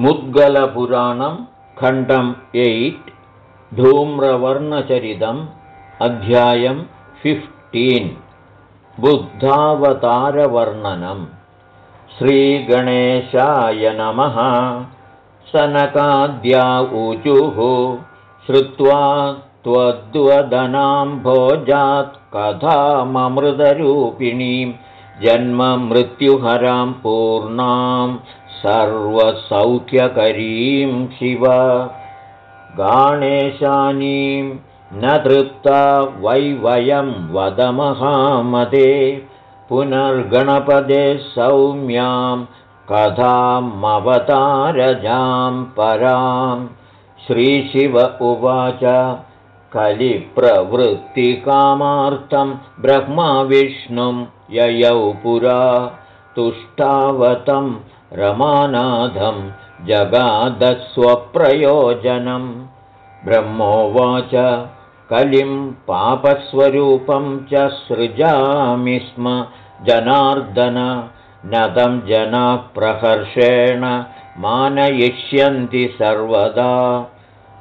मुद्गलपुराणं खण्डम् एय्ट् धूम्रवर्णचरितम् अध्यायं फिफ्टीन् बुद्धावतारवर्णनम् श्रीगणेशाय नमः। सनकाद्या ऊचुः श्रुत्वा त्वद्वदनां भोजात् कथाममृतरूपिणीं जन्ममृत्युहरां पूर्णां सर्वसौख्यकरीं शिव। गाणेशानीं न तृप्ता वै वयं वदमहामदे। पुनर्गणपदे सौम्यां कथामवतारजां परां। श्रीशिव उवाच कलिप्रवृत्तिकामार्थं ब्रह्मविष्णुं ययौ पुरा। तुष्टावतं रमानाथं जगादस्वप्रयोजनं। ब्रह्मोवाच कलिं पापस्वरूपं च सृजामि स्म जनार्दन। नदं जनाः प्रहर्षेण मानयिष्यन्ति सर्वदा।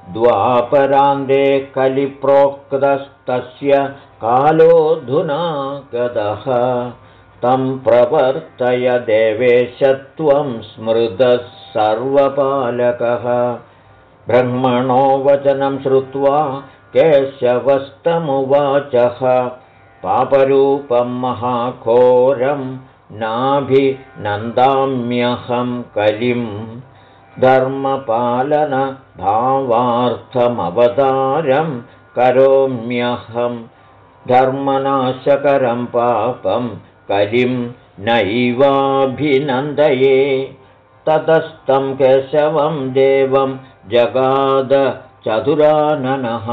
द्वापरान्ते कलिप्रोक्तस्तस्य कालोऽधुना गतः तं प्रवर्तय देवेशत्वं स्मृतः सर्वपालकः। ब्रह्मणो वचनं श्रुत्वा केशवस्तमुवाचः। पापरूपं महाघोरं नाभिनन्दाम्यहं कलिं। धर्मपालनभावार्थमवतारं करोम्यहं। धर्मनाशकरं पापं कलिं नैवाभिनन्दये ततस्तं केशवं देवं जगादचतुराननः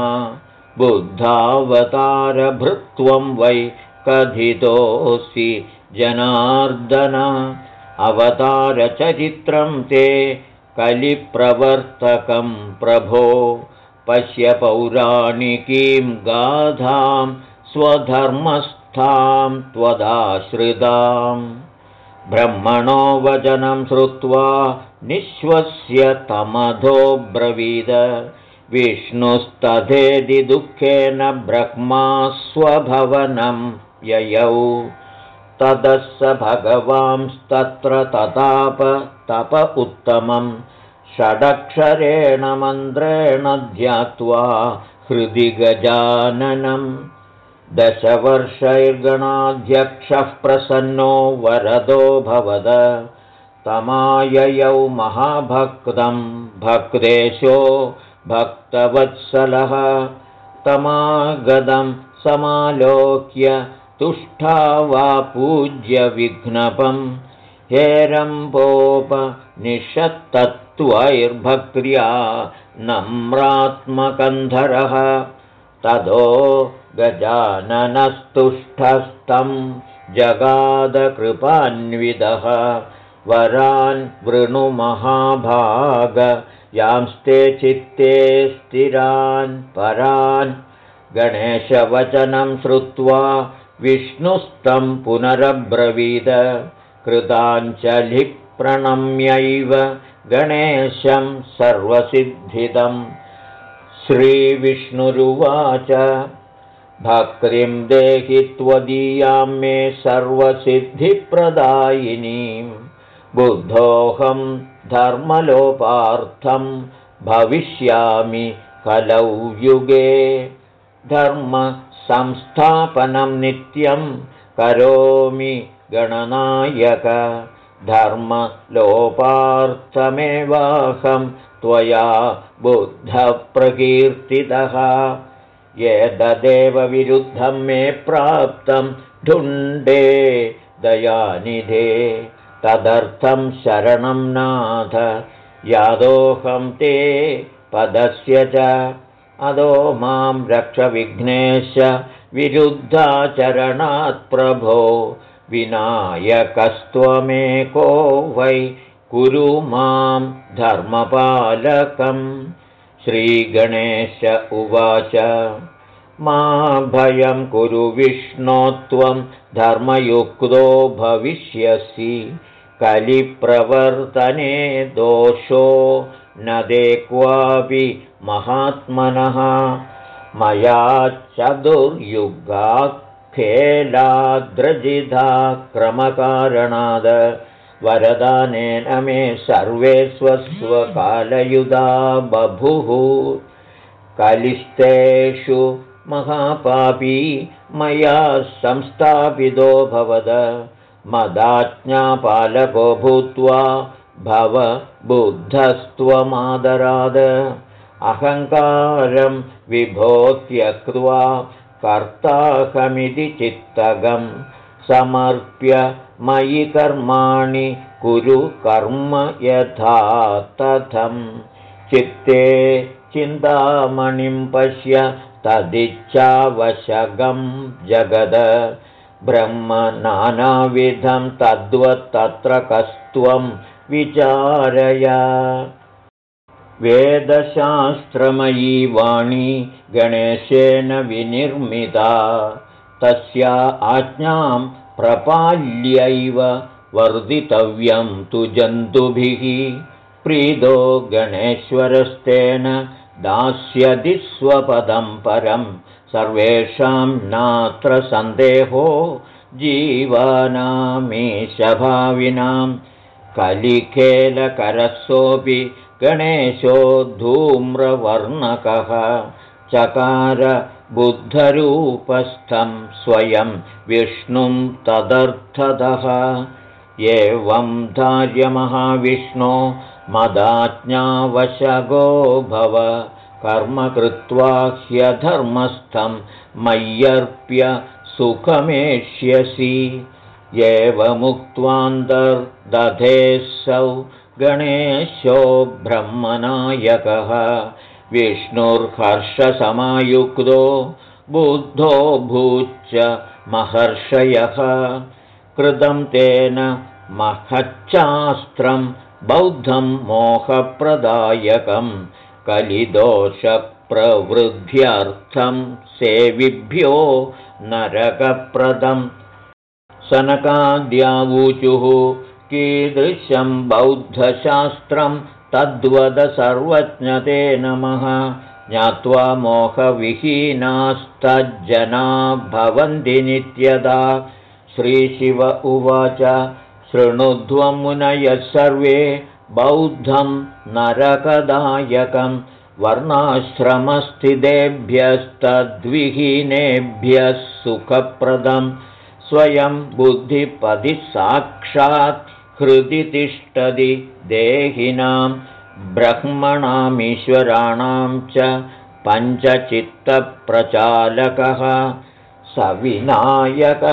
बुद्धावतारभृत्वं वै कथितोऽसि जनार्दन। अवतारचरित्रं ते कलिप्रवर्तकं प्रभो। पश्य पौराणिकीं गाधां स्वधर्मस् तां त्वदाश्रिताम्। ब्रह्मणो वचनं श्रुत्वा निःश्वस्य तमधोऽब्रवीद विष्णुस्तथेदि दुःखेन ब्रह्मा स्वभवनं ययौ। ततः स भगवांस्तत्र तताप तप उत्तमं। षडक्षरेण मन्त्रेण ध्यात्वा हृदि गजाननम् दशवर्षैर्गणाध्यक्षः प्रसन्नो वरदो भवद। तमाययौ महाभक्तं भक्तेशो भक्तवत्सलः। तमागदं समालोक्य तुष्टा वा पूज्य विघ्नपं। हेरम्पोपनिषत्तत्त्वैर्भक्त्या नम्रात्मकन्धरः। तदो गजाननस्तुष्टस्तं जगादकृपान्विदः वरान् वृणुमहाभाग यांस्ते चित्ते स्थिरान् परान्। गणेशवचनं श्रुत्वा विष्णुस्तं पुनरब्रवीद। कृताञ्चलिप्रणम्यैव गणेशं सर्वसिद्धिदम् श्रीविष्णुरुवाच भक्तिं देहि त्वदीयां मे सर्वसिद्धिप्रदायिनीं। बुद्धोऽहं धर्मलोपार्थं भविष्यामि कलौ युगे। धर्मसंस्थापनं नित्यं करोमि गणनायक। धर्मलोपार्थमेवाहं त्वया बुद्धप्रकीर्तितः यददेव विरुद्धं मे प्राप्तं ढुण्डे दयानिधे। तदर्थं शरणं नाथ यादोऽहं ते पदस्य च। अदो मां रक्षविघ्नेश विरुद्धाचरणात् प्रभो विनायकस्त्वमेको वै कुरु मां धर्मपालकम् श्रीगणेश उवाच। मा भयं कुरु विष्णो त्वं धर्मयुक्तो भविष्यसि। कलिप्रवर्तने दोषो न दे क्वापि महात्मनः। मया चतुर्युगाखेलाद्रजिधा क्रमकारणाद वरदानेन मे सर्वे स्वस्वकालयुधा बभुः कलिस्तेषु महापापी मया संस्थापितो भवद। मदाज्ञापालको भूत्वा भव बुद्धस्त्वमादराद। अहङ्कारं विभो त्यक्त्वा कर्ताहमिति चित्तगं समर्प्य मयि कर्माणि कुरु कर्म यथा तथं चित्ते चिन्तामणिं पश्य तदिच्छावशगं जगद। ब्रह्म नानाविधं तद्वत्तत्र कस्त्वं विचारय। वेदशास्त्रमयी वाणी गणेशेन विनिर्मिता। तस्या आज्ञां प्रपाल्यैव वर्धितव्यं तु जन्तुभिः। प्रीदो गणेश्वरस्तेन दास्यति स्वपदं परं। सर्वेषां नात्र सन्देहो जीवानामीशभाविनां कलिखेलकरसोऽपि गणेशो धूम्रवर्णकः। चकार बुद्धरूपस्थं स्वयं विष्णुं तदर्थतः। एवं धार्यमहाविष्णो मदाज्ञावशगो भव। कर्म कृत्वा ह्यधर्मस्थं मय्यर्प्य सुखमेष्यसि। एवमुक्त्वान्तर्दधेऽसौ गणेशो ब्रह्मनायकः विष्णुर्हर्षसमायुक्तो बुद्धो भूच्च महर्षयः। कृतं तेन महच्चास्त्रं बौद्धं मोहप्रदायकं कलिदोषप्रवृद्ध्यर्थं सेविभ्यो नरकप्रदम्। सनकाद्यावूचुः कीदृशं बौद्धशास्त्रं तद्वद सर्वज्ञते नमः ज्ञात्वा मोहविहीनास्तज्जना भवन्ति नित्यदा। श्रीशिव उवाच शृणुध्वमुनयः सर्वे बौद्धं नरकदायकं वर्णाश्रमस्थितेभ्यस्तद्विहीनेभ्यः सुखप्रदं। स्वयं बुद्धिपदिसाक्षात् हृदि तिष्ठति देहिनां ब्रह्मणामीश्वराणां च पञ्चचित्तप्रचालकः सविनायक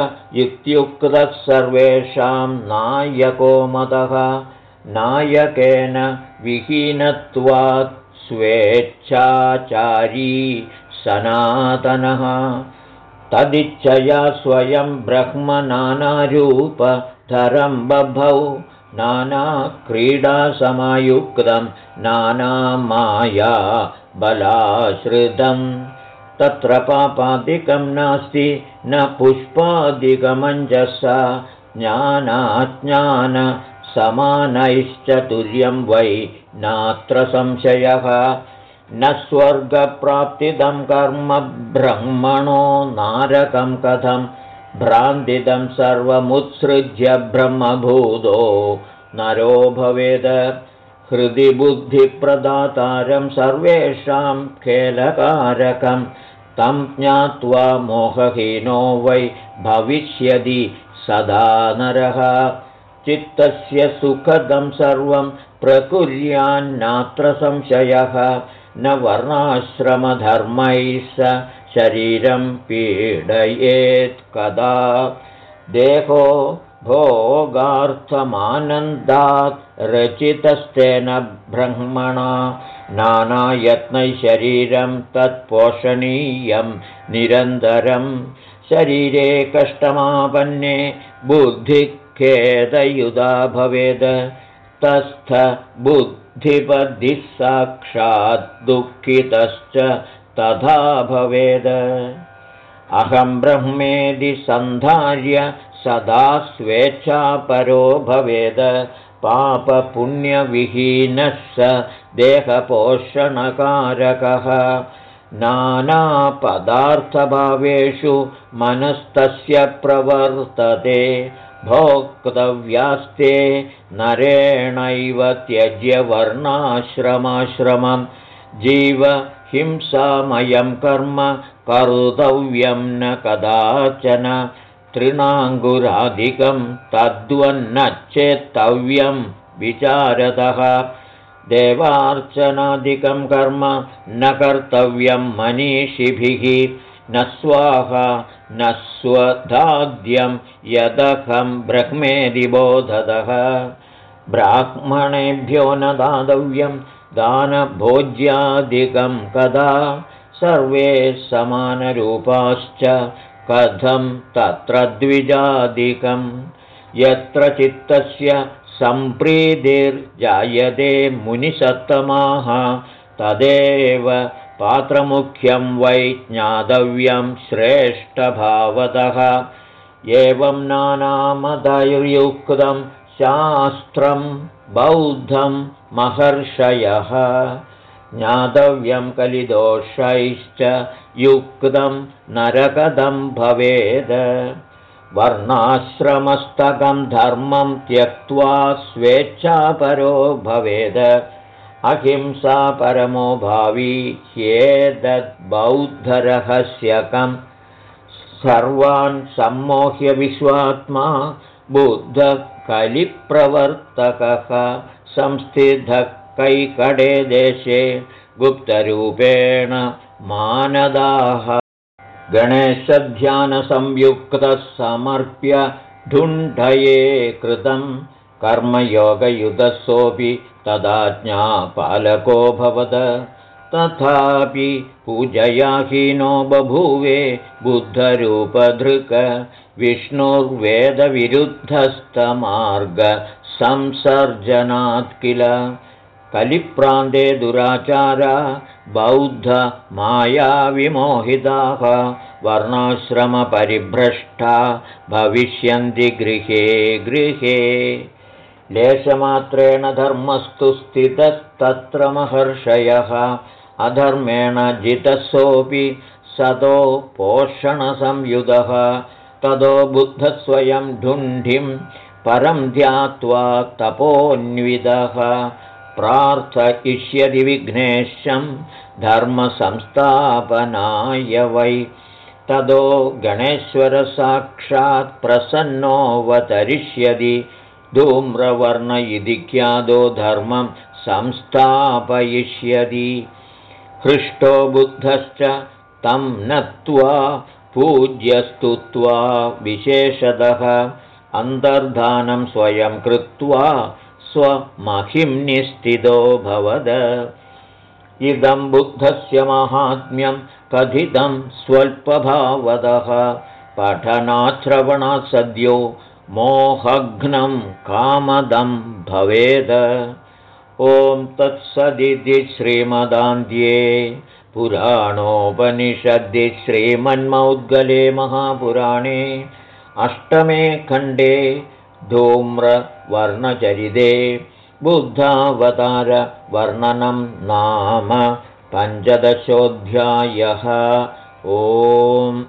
इत्युक्तः सर्वेषां नायको मतः नायकेन विहीनत्वात् स्वेच्छाचारी सनातनः। तदिच्छया स्वयं ब्रह्मनानारूपधरं बभौ नानाक्रीडासमायुक्तं नानामाया बलाश्रितं। तत्र पापादिकं नास्ति न पुष्पादिकमञ्जसा ज्ञानाज्ञानसमानैश्चतुर्यं वै नात्र संशयः। न स्वर्गप्राप्तिदं कर्म ब्रह्मणो नारकं कथं भ्रान्तिदं सर्वमुत्सृज्य ब्रह्मभूतो। नरो भवेद हृदि बुद्धिप्रदातारं सर्वेषां खेलकारकं। तं ज्ञात्वा मोहहीनो वै भविष्यति सदा नरः। चित्तस्य सुखदं सर्वं प्रकुर्यान्नात्र संशयः। न वर्णाश्रमधर्मैः स शरीरं पीडयेत् कदा? देहो भोगार्थमानन्दात् रचितस्तेन ब्रह्मणा। नानायत्नैः शरीरं तत्पोषणीयं निरन्तरं शरीरे कष्टमापन्ने बुद्धिखेदयुधा भवेद। तस्थ बुद्ध धिपद्धिः साक्षात् दुःखितश्च तथा भवेद। अहं ब्रह्मेदि सन्धार्य सदा स्वेच्छापरो भवेद। पापपुण्यविहीनः स देहपोषणकारकः। नानापदार्थभावेषु मनस्तस्य प्रवर्तते। भोक्तव्यास्ते नरेणैव त्यज्य वर्णाश्रमाश्रमं जीवहिंसामयं कर्म कर्तव्यं न कदाचन। तृणाङ्गुराधिकं तद्वन्न चेत्तव्यं विचारतः। देवार्चनादिकं कर्म न कर्तव्यं मनीषिभिः। न स्वाहा न स्वधाद्यं यदहं ब्रह्मेदिबोधतः ब्राह्मणेभ्यो न दातव्यं दानभोज्यादिकं कदा सर्वे समानरूपाश्च कथं तत्र द्विजादिकं? यत्र चित्तस्य सम्प्रीतिर्जायते मुनिसत्तमाः तदेव पात्रमुख्यं वै ज्ञातव्यं श्रेष्ठभावतः। एवं नानामदैर्युक्तं शास्त्रं बौद्धं महर्षयः ज्ञातव्यं कलिदोषैश्च युक्तं नरकदं भवेद्। वर्णाश्रमस्तकं धर्मं त्यक्त्वा स्वेच्छापरो भवेद। अहिंसा परमो भावी ह्येतद्बौद्धरहस्यकं सर्वान् सम्मोह्य विश्वात्मा बुद्धकलिप्रवर्तकः संस्थितः कैकडे देशे गुप्तरूपेण मानदाः। गणेशध्यानसंयुक्तः समर्प्य ढुण्ढये कृतं कर्मयोगयुधसोऽपि तदाज्ञापालको भवद तथापि पूजयाहीनो बभूवे बुद्धरूपधृक विष्णुर्वेदविरुद्धस्तमार्गसंसर्जनात् किल? कलिप्रान्ते दुराचारा बौद्धमायाविमोहिताः वर्णाश्रमपरिभ्रष्टा भविष्यन्ति गृहे गृहे। लेशमात्रेण धर्मस्तु स्थितस्तत्र महर्षयः अधर्मेण जितसोऽपि सतो पोषणसंयुधः ततो बुद्धस्वयं ढुण्ढिं परं ध्यात्वा तपोन्विदः। प्रार्थयिष्यति विघ्नेशं धर्मसंस्थापनाय वै। ततो गणेश्वरसाक्षात् प्रसन्नोऽवतरिष्यति धूम्रवर्ण इति ख्यातो धर्मं संस्थापयिष्यति हृष्टो बुद्धश्च तं नत्वा पूज्यस्तुत्वा विशेषतः। अन्तर्धानं स्वयं कृत्वा स्वमहिम्निस्थितो भवद। इदं बुद्धस्य माहात्म्यं कथितं स्वल्पभावदः। पठनाश्रवणात् सद्यो मोहघ्नं कामदं भवेद ॐ तत्सदिति श्रीमदान्ध्ये पुराणोपनिषद्दि श्रीमन्मौद्गले महापुराणे अष्टमे खण्डे धूम्रवर्णचरिते बुद्धावतारवर्णनं नाम पञ्चदशोऽध्यायः। ओम्